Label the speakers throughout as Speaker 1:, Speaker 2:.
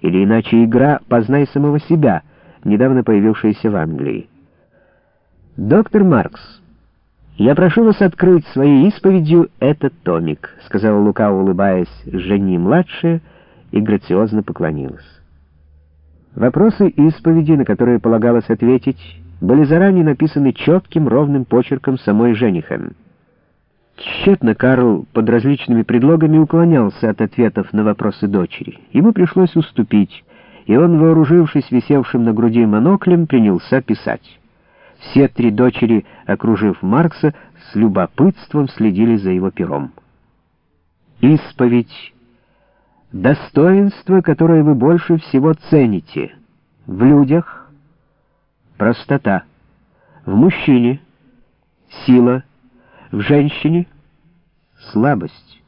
Speaker 1: или иначе игра «Познай самого себя», недавно появившаяся в Англии. «Доктор Маркс, я прошу вас открыть своей исповедью этот томик», — сказала Лука, улыбаясь Жени-младшая, и грациозно поклонилась. Вопросы исповеди, на которые полагалось ответить, были заранее написаны четким ровным почерком самой Женихэн. Тщетно Карл под различными предлогами уклонялся от ответов на вопросы дочери. Ему пришлось уступить, и он, вооружившись висевшим на груди моноклем, принялся писать. Все три дочери, окружив Маркса, с любопытством следили за его пером. Исповедь. Достоинство, которое вы больше всего цените. В людях. Простота. В мужчине. Сила. В женщине. Слабость.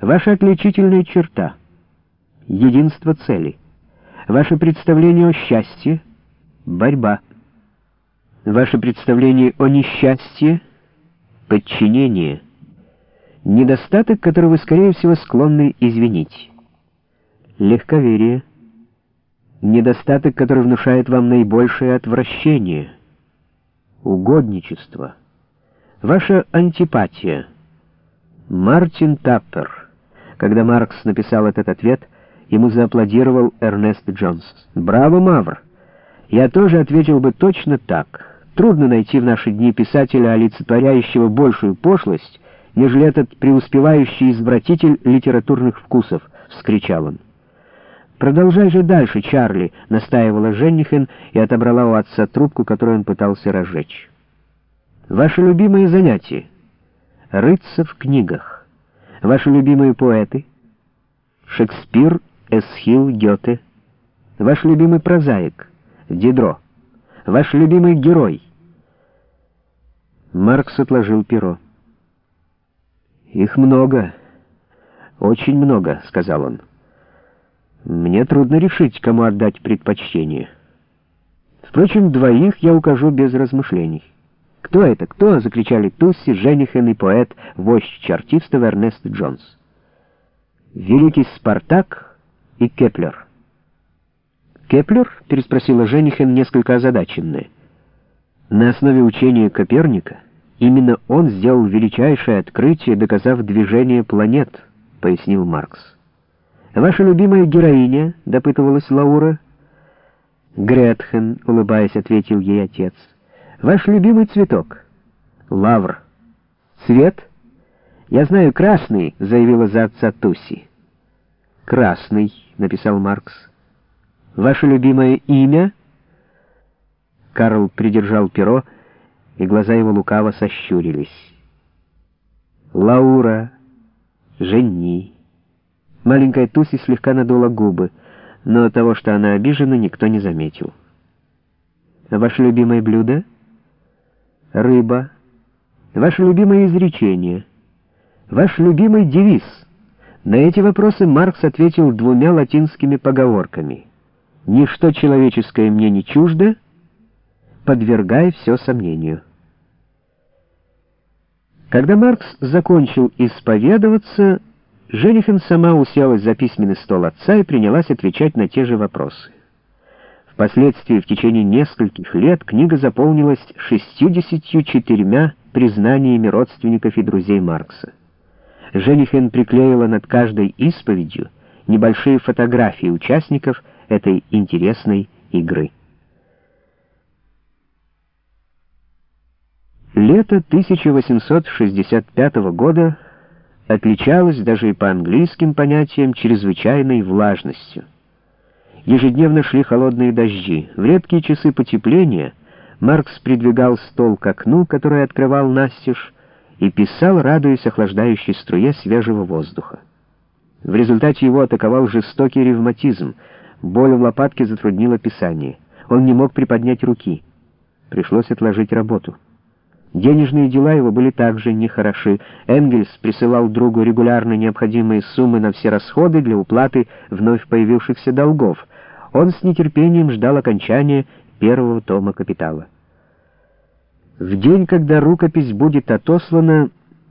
Speaker 1: Ваша отличительная черта. Единство цели. Ваше представление о счастье. Борьба. Ваше представление о несчастье — подчинение. Недостаток, который вы, скорее всего, склонны извинить. Легковерие. Недостаток, который внушает вам наибольшее отвращение. Угодничество. Ваша антипатия. Мартин Таппер. Когда Маркс написал этот ответ, ему зааплодировал Эрнест Джонс. «Браво, Мавр!» Я тоже ответил бы точно так. Трудно найти в наши дни писателя, олицетворяющего большую пошлость, нежели этот преуспевающий извратитель литературных вкусов, — вскричал он. «Продолжай же дальше, Чарли», — настаивала Женнихен и отобрала у отца трубку, которую он пытался разжечь. «Ваши любимые занятия? Рыться в книгах. Ваши любимые поэты? Шекспир, Эсхил, Гёте. Ваш любимый прозаик? Дидро. Ваш любимый герой?» Маркс отложил перо. «Их много, очень много», — сказал он. «Мне трудно решить, кому отдать предпочтение. Впрочем, двоих я укажу без размышлений». «Кто это? Кто?» — закричали Тусси, Женнихен и поэт, вождь чартистов Эрнест Джонс. «Великий Спартак и Кеплер». «Кеплер?» — переспросила Женнихен, несколько озадаченная. На основе учения Коперника именно он сделал величайшее открытие, доказав движение планет, пояснил Маркс. Ваша любимая героиня, допытывалась Лаура. Гретхен, улыбаясь, ответил ей отец. Ваш любимый цветок? Лавр. Цвет? Я знаю, красный, заявила за отца Туси. Красный, написал Маркс. Ваше любимое имя? Карл придержал перо, и глаза его лукаво сощурились. «Лаура, жени». Маленькая Туси слегка надула губы, но того, что она обижена, никто не заметил. «Ваше любимое блюдо?» «Рыба». «Ваше любимое изречение?» «Ваш любимый девиз?» На эти вопросы Маркс ответил двумя латинскими поговорками. «Ничто человеческое мне не чуждо», подвергая все сомнению. Когда Маркс закончил исповедоваться, Женихен сама уселась за письменный стол отца и принялась отвечать на те же вопросы. Впоследствии, в течение нескольких лет, книга заполнилась 64 признаниями родственников и друзей Маркса. Женихен приклеила над каждой исповедью небольшие фотографии участников этой интересной игры. Лето 1865 года отличалось даже и по английским понятиям чрезвычайной влажностью. Ежедневно шли холодные дожди. В редкие часы потепления Маркс придвигал стол к окну, которое открывал настежь, и писал, радуясь охлаждающей струе свежего воздуха. В результате его атаковал жестокий ревматизм. Боль в лопатке затруднила писание. Он не мог приподнять руки. Пришлось отложить работу. Денежные дела его были также нехороши. Энгельс присылал другу регулярно необходимые суммы на все расходы для уплаты вновь появившихся долгов. Он с нетерпением ждал окончания первого тома «Капитала». В день, когда рукопись будет отослана,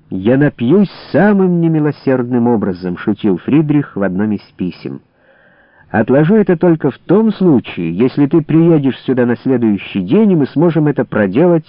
Speaker 1: «Я напьюсь самым немилосердным образом», — шутил Фридрих в одном из писем. Отложу это только в том случае, если ты приедешь сюда на следующий день, и мы сможем это проделать